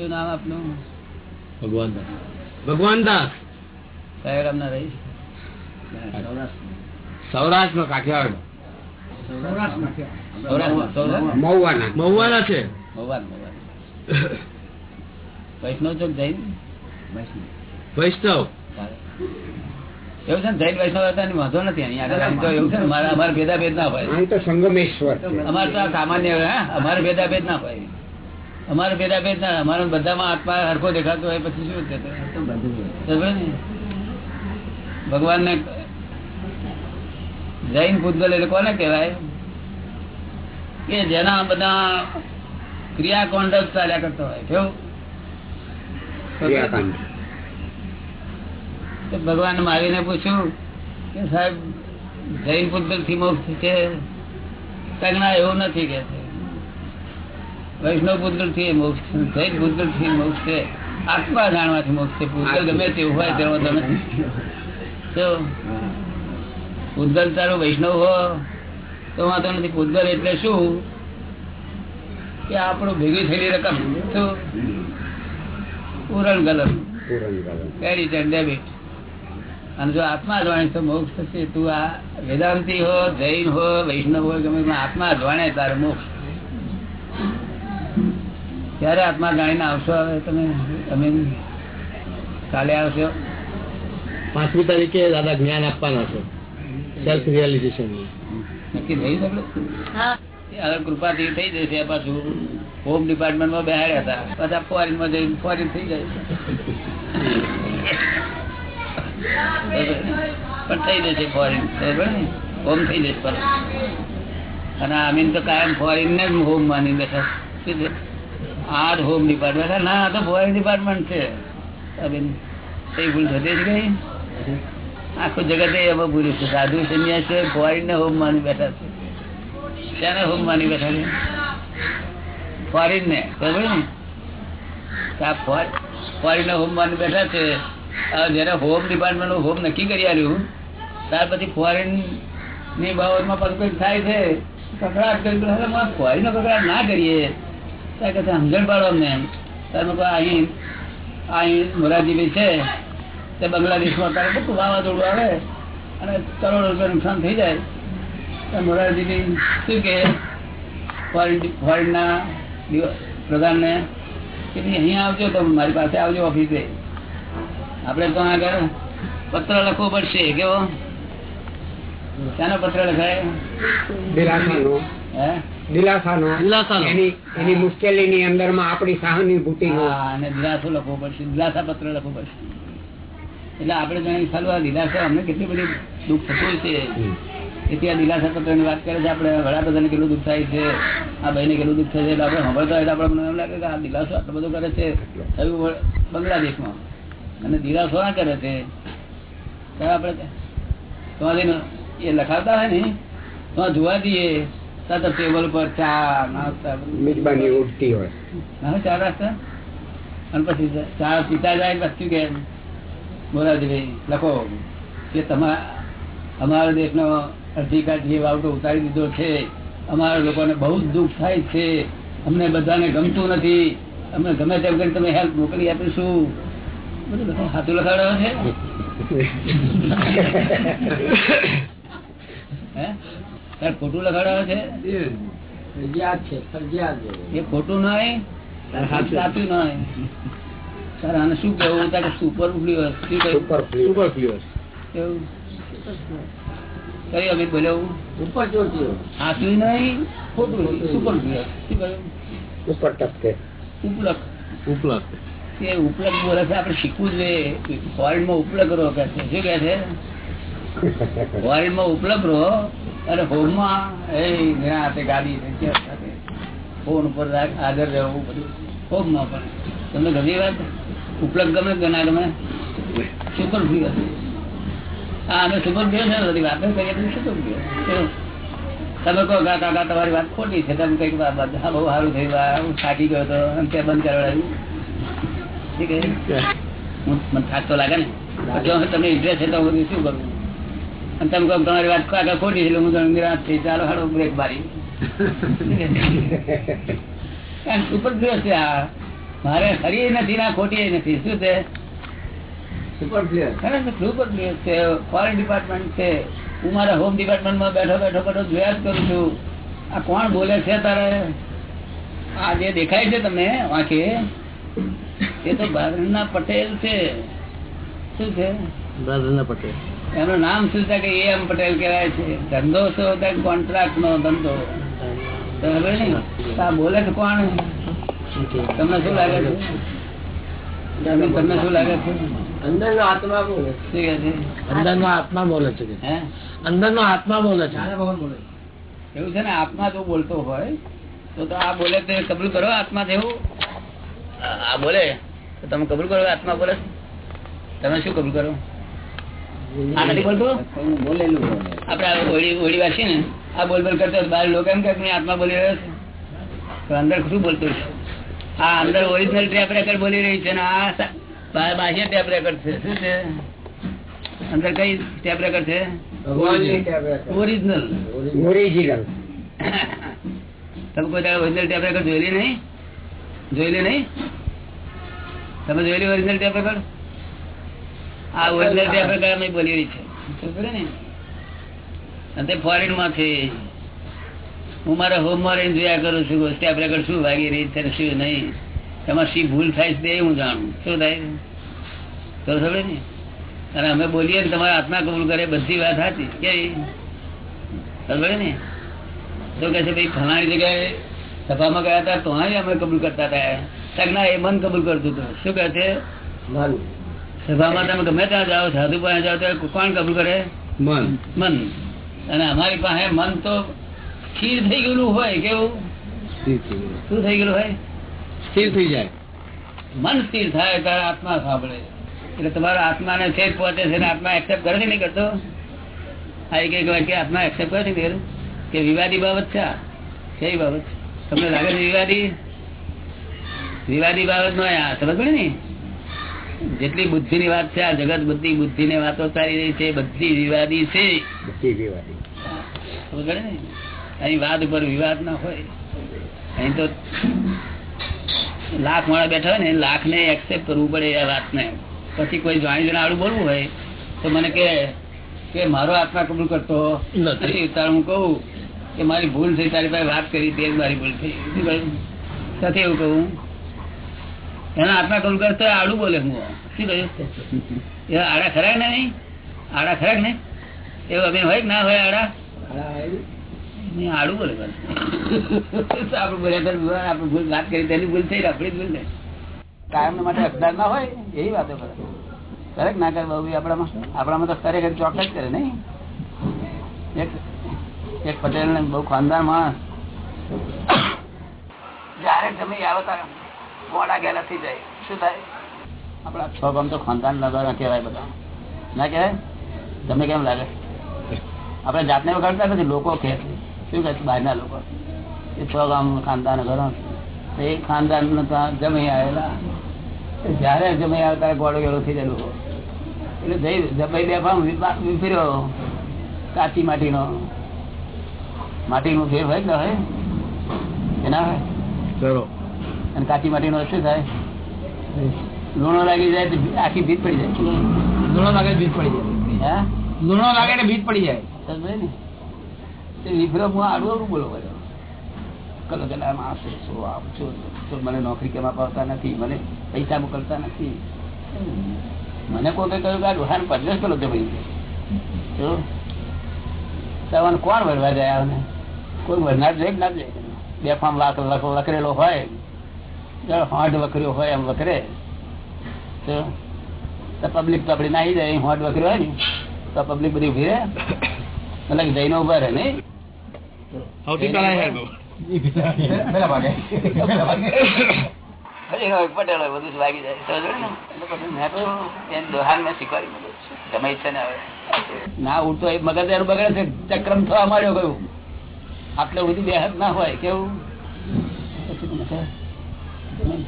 શું નામ આપનું? ભગવાન ભગવાન દાસ. કયા ગામના રહીશ? સૌરાષ્ટ્ર નો કાઠિયાવાડ મહુવાના. છે? વૈષ્ણવ ચોક જૈન? વૈષ્ણવ. એવું છે જૈન વૈષ્ણવ હતા ને વાંધો નથી અહીંયા તો એવું છે અમારે ભેદા ભેદ ના હોય. તો સંગમેશ્વર અમારે તો આ સામાન્ય અમારે ભેદા ભેદ ના હોય. અમારે ભેદા ભેદ ના અમારે બધામાં આત્મા હરખો દેખાતો હોય પછી શું છે ભગવાન ને? જૈન ભૂતગલ એટલે કોને કહેવાય? કે જેના બધા ક્રિયા કોન્ડક્ટ ચાલ્યા કરતો હોય. કેવું? ક્રિયાકાંડ. ભગવાન મારીને પૂછ્યું કે સાહેબ જૈન ભૂતગલથી મોક્ષ છે કંઈ ના? એવું નથી કે છે. વૈષ્ણવ ભૂતગળથી મોક્ષ. જૈન ભૂતગળથી મોક્ષ છે આત્મા જાણવાથી મોક્ષ છે ભૂતગળ ગમે તેવું હોય તમે. નથી તો પૂતગલ તારો વૈષ્ણવ હો તો વાંધો નથી. ભૂતગળ એટલે શું? કે આપણું ભેગી થયેલી રકમ. શું પૂરણ ગલમ કેરી ક્રેડિટ એન્ડ ડેબિટ અને જો આત્મા જાણે તો મોક્ષ થશે. તું આ વેદાંતિ હો જૈન હો વૈષ્ણવ હો ગમે આત્મા જાણે તારે મોક્ષ. ક્યારે આત્મા જાણીને આવશો હવે તમે? તમે કાલે આવશો. પાંચમી તારીખે દાદા જ્ઞાન આપવાના છે. સેલ્ફ રિયલાઇઝેશન નક્કી થઈ શકે કૃપાથી થઈ જશે પાછું હોમ ડિપાર્ટમેન્ટમાં બેહાડ્યા હતા. પાછા ફોરેનમાં જઈને ફોરેન થઈ જાય. પણ થઈ જશે ફોરેન બરાબર હોમ થઈ જશે પર અને આમીન તો કાયમ ફોરેન ને જ હોમ માની બેઠા. આ હોમ ડિપાર્ટમેન્ટ ના તો ફોરેન ડિપાર્ટમેન્ટ છે. કઈ ભૂલ થતી જ ગઈ. આખું જગત એમાં ભૂલ્યું છે. સાધુ સંન્યાસી ફોરેન ને હોમ માની બેઠા છે. ત્યાંને હોમ માની બેઠા છે? ફોરેન બરાબર ને ફોરેન ને હોમ માની બેઠા છે. જયારે હોમ ડિપાર્ટમેન્ટ હોમ નક્કી કરી આવ્યું ત્યાર પછી ફોરેનની બાબતમાં કંઈક થાય છે. કકડાટ કરી ફોરેન નો કકડાટ ના કરીએ. સમજણ પાડો અમને. તમે કહો અહીં અહીં મોરારજીભાઈ છે. તે બાંગ્લાદેશમાં તારે બધું વાવાઝોડું આવે અને કરોડો રૂપિયા નુકસાન થઈ જાય. તો મોરારજીભાઈ શું કે ફોરેન ફોરેનના પ્રધાનને કે ભાઈ અહીંયા આવજો તમે મારી પાસે આવજો ઓફિસે. આપણે તો આગળ પત્ર લખવો પડશે કેવો શાનો પત્ર લખાય? હે? દિલાસાનો. દિલાસાનો. એની એની મુશ્કેલીની અંદરમાં આપણી સહાનુભૂતિનો અને દિલાસો લખવો પડશે દિલાસા પત્ર લખવો પડશે. એટલે આપણે જાણીએ સાલું આ દિલાસા અમને કેટલી બધી દુઃખ થતું છે. તેથી આ દિલાસા પત્રની વાત કરે છે આપણે વડાપ્રધાને કેટલું દુઃખ થાય છે આ ભાઈને કેટલું દુઃખ થાય છે એટલે આપણે સાંભળતા હોય આપણે મને એમ લાગે કે આ દિલાસો આટલો બધો કરે છે થયું બાંગ્લાદેશમાં. અને દિલાસો ના કરે છે આપણે તમારી એ લખાતા હોય ને તો જોવા જઈએ. તો ટેબલ પર ચા નાસ્તા મિજબાની ઉઠતી હોય. ના ચા નાસ્તા? અને પછી ચા પીતા જાય પછી કે? મોરારજીભાઈ લખો. કે તમારા અમારા દેશનો અધિકાર જે વાવટો ઉતારી દીધો છે અમારા લોકોને બહુ જ દુઃખ થાય છે. અમને બધાને ગમતું નથી. અમે ગમે તેમ કરીને તમે હેલ્પ મોકલી આપીશું. બધું હાથું લખાડો છે? હે? તારે ખોટું લખાડો છે? એ ખોટું નહીં સાચું. નહીં. તારે આને શું કેવું તારે સુપર ફ્લુઅસ સુપર સુપર કેવું કયું અમિત બોલ્યો સાચું નહીં ખોટું સુપર શું કહ્યું ઉપર ટપકે. ઉપલક. ઉપલબ્ધ એ ઉપલક બોલે છે આપણે શીખવું જોઈએ. ફોરેનમાં ઉપલક રહો કે છે. શું કે છે? ફોરેનમાં ઉપલબ્ધ રહો. અને હોમમાં એ ઘણા હાથે ગાડી ફોન ઉપર હાજર રહેવું બધું. હોમમાં પણ. તમને ગમી વાત ઉપલબ્ધ ગમે કે ના ગમે? સુપર ફ્લુઅસ હા અમે સુપર ફ્રી ને બધી વાતો કરીએ તો સુપર ફ્રી તમે કહો કાકા તમારી વાત ખોટી છે તમે કંઈક હા બહુ સારું થયું હું થાકી ગયો હતો અને કે બંધ કરાવડાવ્યું ઠીક છે? હું- મને થાક તો લાગે ને. જો તમને ઇન્ટરેસ્ટ છે તો હું શું કરું? અને તમે કહો તમારી વાત આગળ ખોટી એટલે હું તમને નિરાશ થઈ. ચાલો હાડો બ્રેક મારી. કારણ સુપર ફ્લુઅસ છે આ. મારે ખરી નથી ના ખોટી નથી. શું છે? સુપર ફોરેન ડિપાર્ટમેન્ટ છે. હું મારા હોમ ડિપાર્ટમેન્ટમાં બેઠો બેઠો બેઠો જોયા જ કરું છું. આ કોણ બોલે છે તારે? આ જે દેખાય છે તમને આંખે એ તો બારણના પટેલ છે. શું છે? દાદાના પટેલ. એનું નામ શું છે કે એમ પટેલ કહેવાય છે? ધંધો શું કોન્ટ્રાક્ટ નો ધંધો. બોલે છે કોણ? તમને શું લાગે છે? તમને શું લાગે છે? અંદર નો આત્મા બોલે છે. અંદરનો આત્મા બોલે છે કે? હે? આત્મા બોલે છે. એવું છે ને આત્મા જો બોલતો હોય તો તો આ બોલે તે કબૂલ કરો આત્મા જેવું આ બોલે? તો તમે કબૂલ કરો આત્મા બોલે તમે શું કબૂલ કરો? બોલેલું આપડે આ ઓળી ઓળી વાંચીએ ને આ બોલ બોલ કરતો હોય, લોકો એમ કે આત્મા બોલી રહ્યો છે. અંદર શું બોલતું છે આ અંદર ઓરિજિનલ ટેપ રેકર્ડ બોલી રહી છે ને આ બાહ્ય ટેપ રેકર્ડ છે. શું છે? અંદર કઈ ટેપ રેકર્ડ છે? ઓરિજિનલ ઓરિજિનલ તમે કોઈ દાડો ઓરિજિનલ ટેપ રેકર્ડ જોયેલી નહીં? જોયેલી નહીં? તમે જોયેલી ઓરિજિનલ ટેપ રેકર્ડ આ ઓરિજિનલ બે રેકર્ડ અમે બોલી રહી છે. તે ફોરેનમાં છે હું મારા હોમમાં જોયા કરું છું ટેપ રેકર્ડ શું વાગી રહી છે શું નહીં. એમાં શી ભૂલ થાય છે હું જાણું. શું થાય તો સમજે ને? અને અમે બોલીએ તમારા આત્મા કબૂલ કરે, બધી વાત હતી કેવી સમજે ને? તો કે છે, ભાઈ, ફલાણી જગ્યાએ સભામાં ગયા હતા, તો અમે કબૂલ કરતા હતા. તક ના એ મન કબૂલ કરતું હતું. શું કહે છે? મન. સભામાં તમે ગમે ત્યાં જાઓ સાધુ પાસે જાઓ ત્યારે કોણ કબૂલ કરે? મન. મન. અને અમારી પાસે મન તો સ્થિર થઈ ગયેલું હોય કેવું? સ્થિર થઈ ગયું. શું થઈ ગયેલું હોય? સ્થિર થઈ જાય. મન સ્થિર થાય ત્યારે આત્મા સાંભળે. એટલે તમારા આત્માને છેદ પહોંચે છે આત્મા એક્સેપ્ટ કરે છે નહીં કરતો? આ એક એક વાક્ય આત્મા એક્સેપ્ટ કરે છે કે વિવાદી બાબત છે? કઈ બાબત? તમને લાગે છે વિવાદી? વિવાદી બાબત નો આ સમજ પડે ને? જેટલી બુદ્ધિ ની વાત છે આ જગત બધી બુદ્ધિ ની વાતો ચાલી રહી છે બધી વિવાદી છે. બધી વિવાદી. ને? અહીં વાદ ઉપર વિવાદ ના હોય. અહીં તો લાખ માળા બેઠા હોય ને લાખ ને એક્સેપ્ટ કરવું પડે આ વાતને. પછી કોઈ જાણી આડું બોલવું હોય તો મને કે કે મારો આત્મા કબૂલ કરતો. નથી. તારે હું કહું કે મારી ભૂલ થઈ તારી પાસે વાત કરી તે મારી ભૂલ થઈ. નથી સાથે એવું કહું. એના આત્મા કબૂલ કરતો આડું બોલે હું. શું કહ્યું? એ આડા ખરા ને નહીં. આડા ખરા ને એવું અમે હોય ના હોય આડા? આડું ભૂલ વાત ભૂલ થઈ ભૂલ થઈ. કાયમ માટે અખદાર ના હોય, એવી વાતો કરે. કરે ના કરે? બહુ આપણામાં આપણામાં તો ખરેખર ચોક્કસ કરે નહીં. એક પટેલ ને બહુ ખાનદાર માણસ. જયારે તમે આવો ત્યારે મોડા ગયેલા થઈ જાય. શું થાય? આપણા છ ગામ તો ખાનદાન લગાડવા કહેવાય બધા. ના કહેવાય? તમને કેમ લાગે? આપણે જાતને વગાડતા નથી લોકો કે શું કહે છે? બહારના લોકો. એ છ ગામ ખાનદાન ઘરો તો એ ખાનદાન જમી આવેલા. જયારે જમી આવે ત્યારે ગોળો ગેળો થઈ જાય લોકો. એટલે જઈ જમાઈ બે ભાવ વિફર્યો કાચી માટીનો. માટીનું ફેર હોય કે ના હોય? એના હોય? કરો અને કાચી માટીનો શું થાય? લૂણો લાગી જાય આખી ભીત પડી જાય. લૂણો લાગે ભીત પડી જાય. હા? લૂણો લાગે ને ભીત પડી જાય. સમજે ને તે હું આડું આડું બોલો બધો કલો ના માણસ શું આમ છું? તો મને નોકરી કેમ અપાવતા નથી? મને પૈસા મોકલતા નથી. મને કોઈ કહ્યું કે આ ડોહાને પરદેશ કરો જમાઈ ભાઈ કોણ ભરવા જાય કોઈ ભરનાર જાય ના જાય. બે ફામ લાખ લખ- લકરેલો હોય. હોંઠ વકર્યો હોય એમ વકરે તો પબ્લિક તો આપડી નાહી જાય હોટ વકર્યો હોય ને તો પબ્લિક બધી ઊભી રહે. મતલબ જઈને ઊભા રહે નહીં? પટેલ હોય, બધું જ વાગી જાય. શીખવાડી દીધું. ગમે ઈચ્છા ને હવે. ના ઉઠતો એ મગજ એનું બગડે છે ચક્રમ થવા માંડ્યો કયું આટલે બધું બેહદ ના હોય કેવું? પછી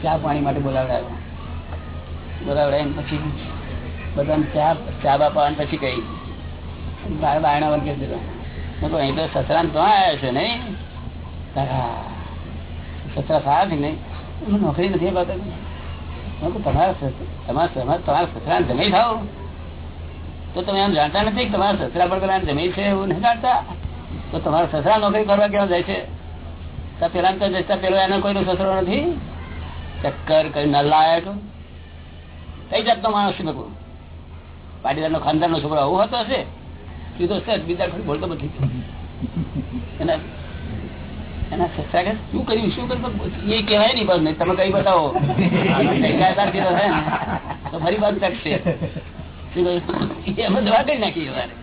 ચા પાણી માટે બોલાવડાવ્યા. બોલાવડાવીને પછી બધાને ચા ચા બાપા પછી કહી. બાયણા વર્ગે દીધો મેં અહીં તો સસરા તો આવ્યા છે નહીં? સસરા સારા છે નહીં? નોકરી નથી કહ્યું, તમારા તમારા તમારા સસરાને જમી થાવ તો તમે એમ જાણતા નથી તમારા સસરા પર પેલા જમી છે એવું નથી જાણતા? તો તમારા સસરા નોકરી કરવા કેવા જાય છે? પેલા જતા પેલો એનો કોઈનો સસરો નથી? ચક્કર કઈ નલ્લા આવ્યા છો કઈ જાતનો માણસ છે મેં પાટીદાર નો ખાનદાર નો છોકરો આવું હતો હશે કીધો સર બીજા કોઈ બોલતો નથી. એના શું કર્યું એ કહેવાય નહીં તમે કઈ બતાવો. તો ફરી બાદ ચકશે શું કહ્યું? દવા કરી નાખી અમારે.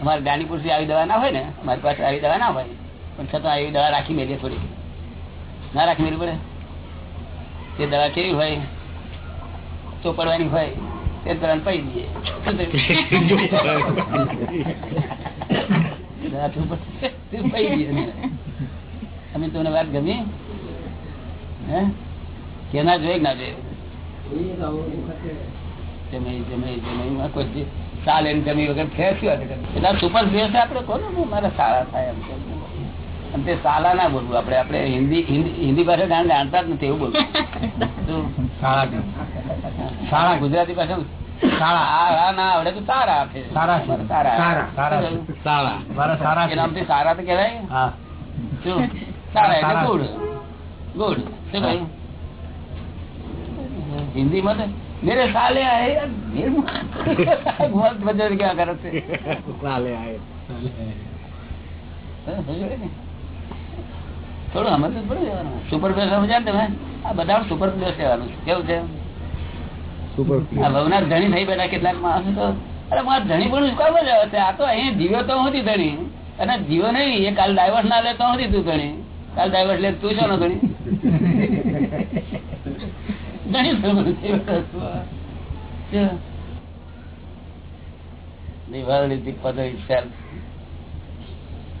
અમારે દાનીપુર આવી દવા ના હોય ને, અમારી પાસે આવી દવા ના હોય, પણ છતાં આવી દવા રાખી થોડી ના રાખી મેળવી પડે? તે દવા કેવી હોય? ચોપડવાની હોય, તે દવા પડી દઈએ અમે. તમને વાત ગમી. હે? કે ના જોઈ ના જોઈ ચાલે જમી વગર ફેર શું એટલે સુપર ફેર આપડે કહો મારા સારા થાય એમ. અને તે સાલા ના બોલવું. આપડે આપડે હિન્દી હિન્દી ભાષા જાણતા જ નથી એવું બોલવું. સારા ગુજરાતી ભાષા હિન્દી માં મેરે સાલે આયે મત મજા ક્યાં કરે સાલે આયે. થોડું સમજવું પડે સુપર પ્લસ સમજ્યા ને તમે? આ બધા સુપર પ્લસ લેવાનું છે. કેવું છે? ભવનાથ ધણી થઈ બેઠા કેટલાક માણસો તો અરે મારા ધણી પણ કામ જ આવે છે? આ તો અહીંયા જીવ્યો તો હતી ધણી. અને જીવો નહીં એ કાલ ડાયવર્સ ના લે તો હું તું ધણી. કાલ ડાયવર્સ લે તું છો ને ધણી? ધણી Diwali puzzle itself.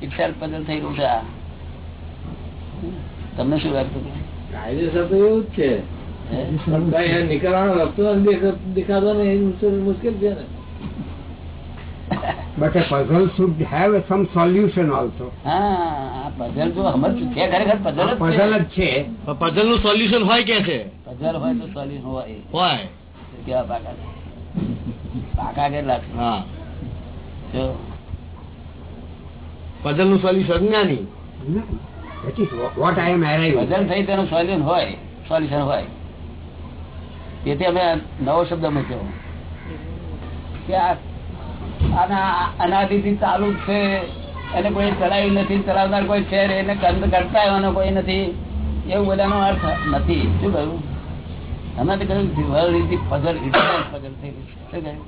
Itself puzzle થઈ ગયું છે તમને શું લાગતું હતું? કાયદેસર તો એવું જ છે. નીકળવાનો રસ્તો દેખાતો ને મુશ્કેલ છે ને. But a puzzle should have some solution also. હા આ સમજ છે. ખરેખર puzzle જ જ છે. પઝલનું સોલ્યુશન હોય કે છે? puzzle હોય તો solution હોય. હોય. કેવા પાકા? પાકા કેટલા હા. પઝલનું સોલ્યુશન જ્ઞાની. That is what I am arriving. puzzle થઈ તેનું સોલ્યુશન હોય સોલ્યુશન હોય. તેથી અમે નવો શબ્દ મૂક્યો. કે આના અનાદિથી ચાલુ છે એને કોઈ ચલાવ્યું નથી ચલાવનાર કોઈ છે એને કંદ કરતા એવાનો કોઈ નથી. એવું બધાનો અર્થ નથી. શું કહ્યું? અમે તો કહ્યું world is the puzzle itself puzzle થઈ ગયું શું કહ્યું?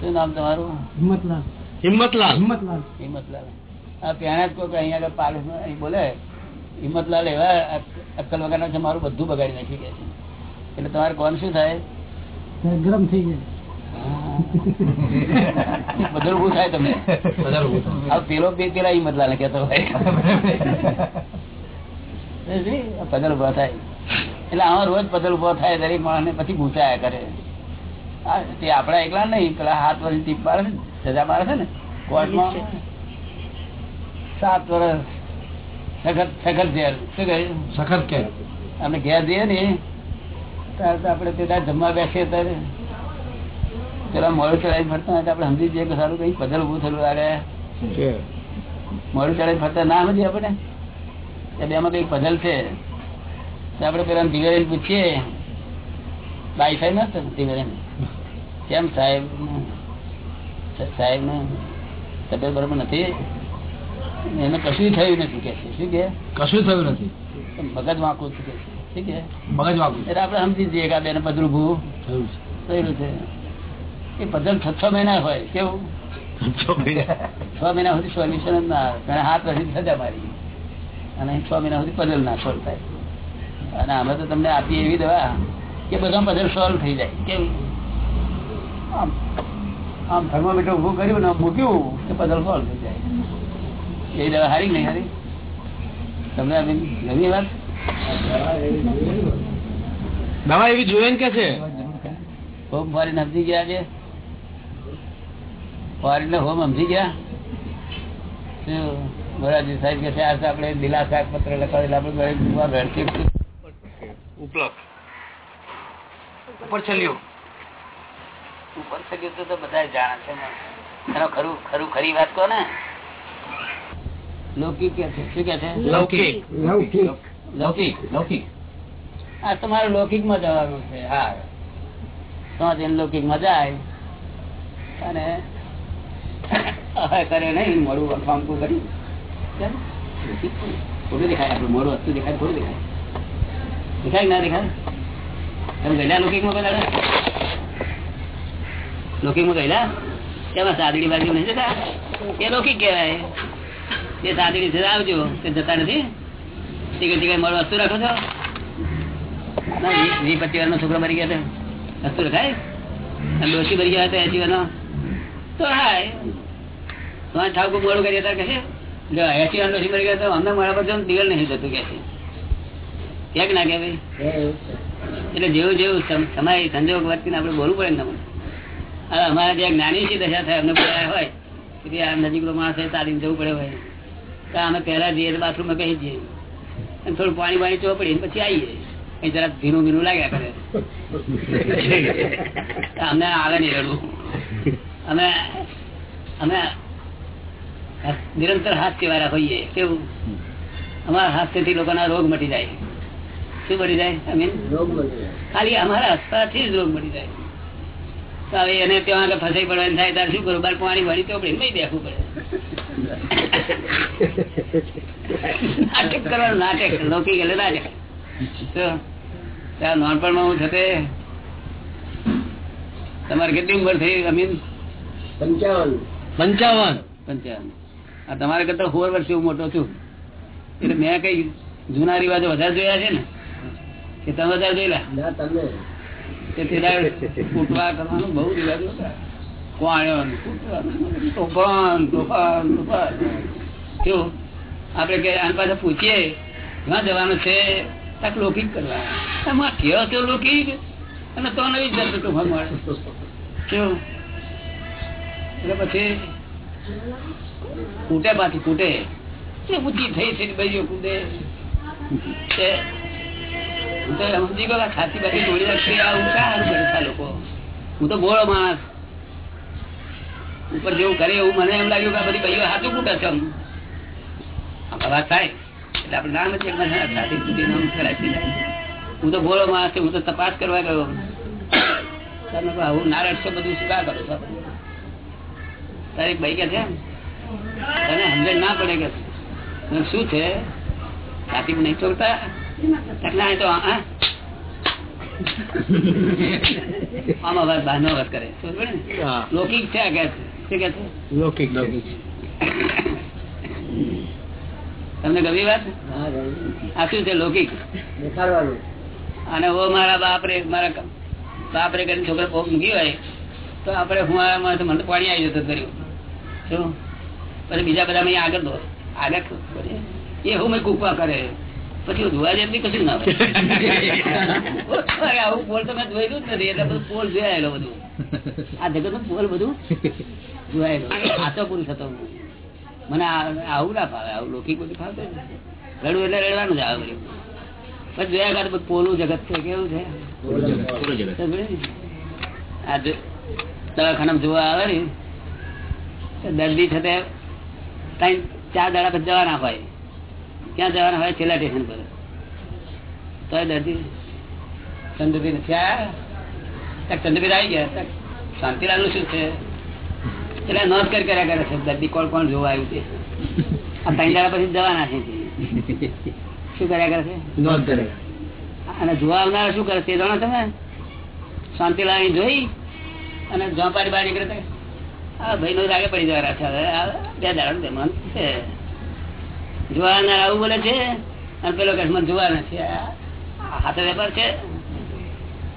શું નામ તમારું? હિંમતલાલ. હિંમતલાલ. આ ત્યાં જ કોઈ અહીંયા આગળ અહીં બોલે હિંમતલાલ એવા અક્કલ વગરના છે મારું બધું બગાડી નાખી ગયા છે. એટલે તમારે કોણ શું થાય? ગરમ થઈ જાય. બધું ઊભું થાય તમને? પઝલ ઉભું થાય. આ પેલો બે પેલા હિંમતલાલ કેતો હોય. પદલ ઊભા થાય. એટલે આમાં રોજ પદલ ઊભો થાય દરેક માણસ પછી ભૂસાયા કરે. આ તે આપડા એકલા નહીં પેલા હાથ વર્ષ ટીપ મારે સજા મારે છે ને કોર્ટમાં સાત વર્ષ સખત સખત જેલ શું કહ્યું સખત કે આપણે ઘેર જઈએ ને ત્યારે તો આપણે પેલા જમવા બેસીએ ત્યારે. પેલા મોડું ચડાવી ફરતા આપણે સમજી જઈએ કે સારું કઈ પદલ ઉભું થયેલું લાગે. મોડું ચડાવી ફરતા ના સમજીએ આપણે. બેમાં કઈ પઝલ છે. આપણે પેલા દિવેલી પૂછીએ બાઈ સાહેબ ના દિવેલી કેમ સાહેબ? સાહેબ ને તબિયત બરોબર નથી? એને કશું થયું નથી કે છે. શું કે? કશું થયું નથી. મગજ વાંકું છે કે છે. કે? મગજ વાગું એટલે આપણે સમજી જઈએ કે આ બેને પદરું ભૂ. થયું છે. એ પદલ છ છ મહિના હોય કેવું? છ મહિના. સુધી સોલ્યુશન જ ના આવે. હાથ રહી સજા મારી અને છ મહિના સુધી પદલ ના સોલ્વ થાય. અને અમે તો તમને આપીએ એવી દવા કે બધા પદલ સોલ્વ થઈ જાય. કેવું? આમ આમ થર્મોમીટર ઉભું કર્યું ને મૂક્યું કે પદલ સોલ્વ થઈ જાય. એ દવા હારી નહીં હારી? તમને ગમી વાત? દવા એવી જોઈએ ને કે છે? હોમ ફોરીને સમજી ગયા છે? ફોરીને હોમ સમજી ગયા? મોરારજી સાહેબ કે છે આપણે દિલાસા પત્ર લખાવેલા આપણે ઘરે જોવા ઘરથી ઉપલબ્ધ. ઉપર ચલ્યો ઉપર ચલ્યો તો બધા જાણે છે. ખરું ખરું ખરી વાત કહો ને. લૌકિક કે છે? શું કે છે? લૌકિક. લૌકિક. લૌકિક. લૌકિક. આ તમારે લૌકિકમાં જવાનું છે હા. તો જઈને લૌકિકમાં જાય. અને હવે કરે નહીં મોડું અફામકું કરી. ખોટું દેખાય આપણું મોડું વસ્તુ દેખાય ખોટું દેખાય. દેખાય ના દેખાય? તમે ગયેલા લૌકિકમાં પેલા લૌકિકમાં ગયેલા તેમાં સાદડી બાજુ નહીં જતા? એ લૌકિક કહેવાય. એ સાદડી છે આવજો કે જતા નથી. ટિકિટ ટિકિટ મળો વસ્તુ રાખો છો? ના, વી- વી પચીસ વાર નો છોકરો મરી ગયા હતા વસ્તુ રખાય? ડોશી મરી ગયા હતા એસી વાર તો હાય. તમારે ઠાકુર મોડું કરી હતા કે જો એસી વાર ડોસી મરી ગયા તો અમને મારા પછી દિવેલ નહીં જતું કે ક્યાંક ના કે ભાઈ? એટલે જેવું જેવું સમ- સમય સંજોગ વર્તીને આપણે બોલવું પડે ને તમને. હવે અમારા જે જ્ઞાની છે દશા થાય અમને બોલાયા હોય કે આ નજીકનો માણસ છે તાલીમ જવું પડે હોય. તો અમે પહેલા જઈએ તો બાથરૂમમાં કહી જઈએ અને થોડું પાણી પાણી ચોપડી ને પછી આવીએ. કઈ જરા ભીનું ભીનું લાગ્યા કરે. અમને આવે નહીં રડવું. અમે અમે નિરંતર હાસ્ય વાળા હોઈએ. કેવું? અમારા હાસ્યથી લોકોના રોગ મટી જાય. શું મટી જાય? અમીન ખાલી અમારા હસવાથી જ રોગ મટી જાય. તો હવે એને ત્યાં આગળ ફસાઈ પડવાની થાય ત્યારે શું કરું બાર પાણી વાળી ચોપડી નહીં બેસવું પડે. નાટક કરવાનું નાટક. લૌકિક એટલે નાટક. તો ત્યાં નાનપણમાં હું થતે તમારે કેટલી ઉંમર થઈ અમીન? પંચાવન. પંચાવન? પંચાવન. આ તમારે કરતા સોળ વર્ષે હું મોટો છું. એટલે મેં કઈ જૂના રિવાજો વધારે જોયા છે ને? કે તમે વધારે જોયેલા? ના તમે. કૂટવા કરવાનું બહુ રિવાજો હતા આપણે કે આની પાસે પૂછીએ ક્યાં જવાનું છે, તાક કરવા. કયો છો લૌકિક? અને તો નવી જતો તોફાન મળે. કેવું એટલે પછી કૂટે પાછી કૂટે. ઊંચી થઈ છે ભાઈઓ કૂદે હું તો સમજી ગયો ખાતી બાતી તોડી નાખશે આ છે લોકો. હું તો બોળો માણસ. ઉપર જેવું કરે એવું મને એમ લાગ્યું કે બધી ભાઈઓ સાચું કૂટે છે વાત થાય. એટલે આપણે નામ જ એક મને નામ કરાવી હું તો બોલો માણસ હું તો તપાસ કરવા ગયો. તમે આવું ના રડશો બધું શું કરો છો? તારી ભાઈ કે છે તને સમજણ ના પડે કે શું છે? છાતી નહીં ચોરતા એટલા તો હા આમાં અવાજ બહારનો વાત કરે ને? લૌકિક છે આ કે. શું કે લૌકિક તમને ગમી વાત? આ શું છે લૌકિક? અને ઓ મારા બાપરે મારા બાપરે કરીને છોકરા પોક મૂકી હોય તો આપડે હું આમાં મને પાણી આવી જતું કર્યું. શું? પછી બીજા બધા મેં આગળ દો આગળ એ હું મેં કૂકવા કરે. પછી ધોવા જેટલી કશું ના હોય. આવું પોલ તો મેં જોયેલું જ નથી એટલે બધું પોલ જોયા બધું. આ જગતનું પોલ બધું? પુરુષ હતો મને આવું ના ફાવે આવું લૌકિક બધું ફાવે રડવું એટલે રડવાનું જ આવે બધું. પછી જોયા કાઢ પોલું જગત છે કેવું છે? આ દવાખાનામાં જોવા આવે ને દર્દી છે તે ત્રણ ચાર દાડા પછી જવાના હોય. ક્યાં જવાના હોય છેલ્લા સ્ટેશન પર. તો દર્દી ચંદ્રબી નથી. આવ્યા ચંદ્રબી આવી ગયા. શાંતિલાલનું શું છે? એટલે નોંધ કરી કર્યા કરે છે દર્દી કોણ કોણ જોવા આવ્યું છે? આ ત્રણ દાડા પછી જવાના છે. શું કર્યા કરે છે? નોંધ કરે. અને જોવા આવનારા શું કરે? તે જાણો તમે? શાંતિ લાવી જોઈ અને ઝોંપાડી બહાર નીકળે આ ભાઈ નો રાગે પડી જવાના છે. બે દાડા તે મન છે. જોવાના આવું બોલે છે અને પેલો કે મને જોવા નથી. હાથે વેપાર છે?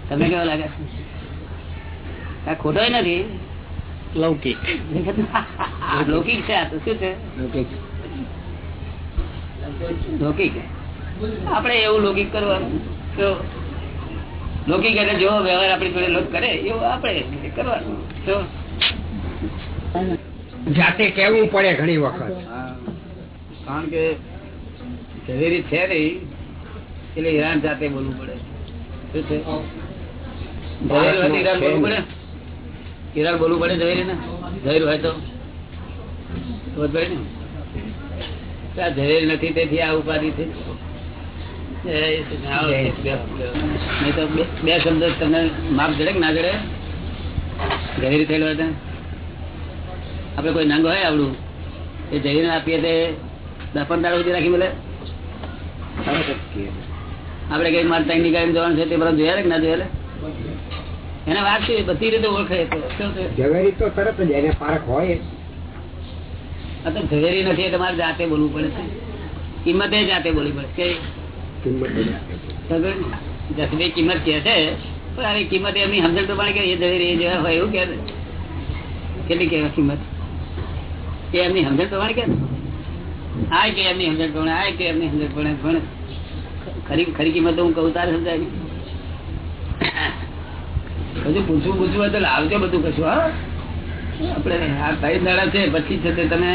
તમને કેવો લાગે છે? ખોટો નથી. લૌકિક. લૌકિક છે આ તો શું છે? લૌકિક. આપણે એવું લૌકિક કરવાનું. તો લૌકિક એટલે જેવો વ્યવહાર આપણી જોડે લોક કરે એવું આપણે કરવાનું. તો જાતે કેવું પડે ઘણી વખત. કારણ કે ઝવેરી છે નહીં એટલે હેરાન જાતે બોલવું પડે. શું છે? બોલવું પડે? હીરાને બોલવું પડે ઝવેરી ને. ઝવેર હોય તો. ઝવેર નથી તેથી આ ઉપાધિ છે. બે- શબ્દ તમને માપ જડે કે ના જડે જહેરી થયેલો હોય આપડે કોઈ નંગ હોય આવડું. એ જઈને આપીએ તે દસ પંદર સુધી રાખી મળે. આપડે કઈ મારે ત્રણ નીકળીને જવાનું છે તે બધા જોયા કે ના જોયા એને વાત છે બધી રીતે ઓળખે તો. ઝવેરી તો તરત જ એને પારખ હોય. તો ઝવેરી નથી તમારે જાતે બોલવું પડે છે. કિંમતે જાતે બોલવી પડે કે કિંમત કે છે પણ આવી કિંમત એમની સમજણ પ્રમાણે કે એ ઝવેરી એ જેવા હોય એવું કે. કેટલી કહેવાય કિંમત? એ એમની સમજણ પ્રમાણે કે આ કે એમની સમજણ પ્રમાણે આ કે એમની સમજણ પ્રમાણે પણ ખરી ખરી કિંમત હું કહું તારે સમજાય બધું પૂછવું પૂછવું હોય તો લાવજો બધું કશું હા? આપણે આ દાડા છે પછી છે તે તમે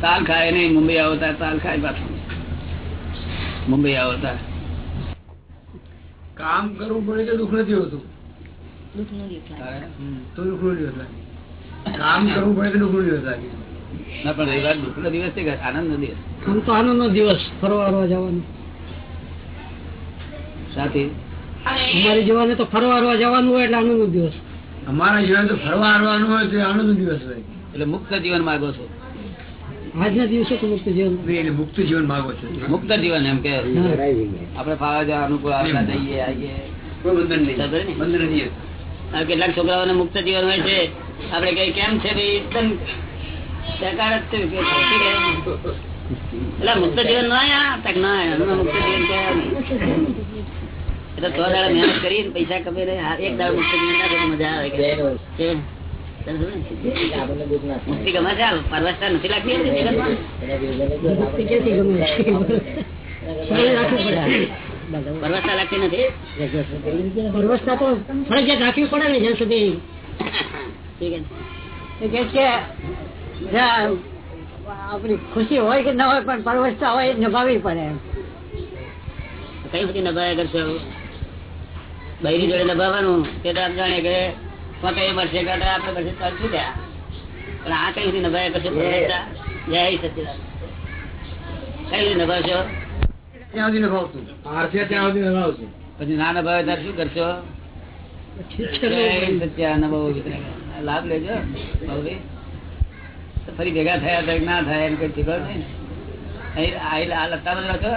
તાલ ખાય નહીં મુંબઈ આવતા તાલ ખાય પાછું. મુંબઈ આવતા. કામ કરવું પડે તો દુઃખ નથી હોતું. તો દુઃખ કામ કરવું પડે તો દુઃખ ના પણ રવિવાર દુઃખ નો દિવસ છે આનંદ નો દિવસ? આમ તો આનંદ નો દિવસ ફરવા ફરવા જવાનું. સાથે અમારી જવાનું તો ફરવા ફરવા જવાનું હોય એટલે આનંદ દિવસ. અમારા જીવન તો ફરવા હરવાનું હોય તો આનંદ દિવસ હોય. એટલે મુક્ત જીવન માંગો છો. આજના દિવસે તો મુક્ત જીવન. એટલે મુક્ત જીવન માગો છો. મુક્ત જીવન એમ કે. આપણે ફાવા જવા અનુકૂળ આવતા જઈએ આવીએ. બંધન નહીં. બંધન નથી કેટલાક છોકરાઓને મુક્ત જીવન હોય છે. આપડે કઈ કેમ છે ભાઈ એકદમ જ. એટલે મુક્ત જીવન ના મુક્ત જીવન કહેવાય નહીં. એટલે તો દાડા મહેનત કરી પૈસા કમાઈ ને એક દાડો મુક્ત મજા આવે કે. મુક્તિ ગમે છે? આ નથી લાગતી પરવસતા લાગતી નથી? પરવસતા તો ફરજિયાત રાખવી પડે ને જ્યાં સુધી. આપણી ખુશી હોય કે ના હોય પણ પરવસ્તા હોય નિભાવવી પડે. કઈ બધી નભાયા કરશો બૈરી જોડે નભાવવાનું તે તો જાણે કે એ મળશે કે આપણે પછી ચાલશું ગયા પણ આ કઈ રીતે નભાયા પછી જય સચિદાન કઈ રીતે નભાવશો? ત્યાં સુધી નભાવતું આરસે ત્યાં સુધી નભાવશું. પછી ના નભાવે ત્યારે શું કરશો? લાભ લેજો ફરી ભેગા થયા તો ના થાય એમ કઈ ખબર નહીં? ને. અહીં આ લત્તા બધા છો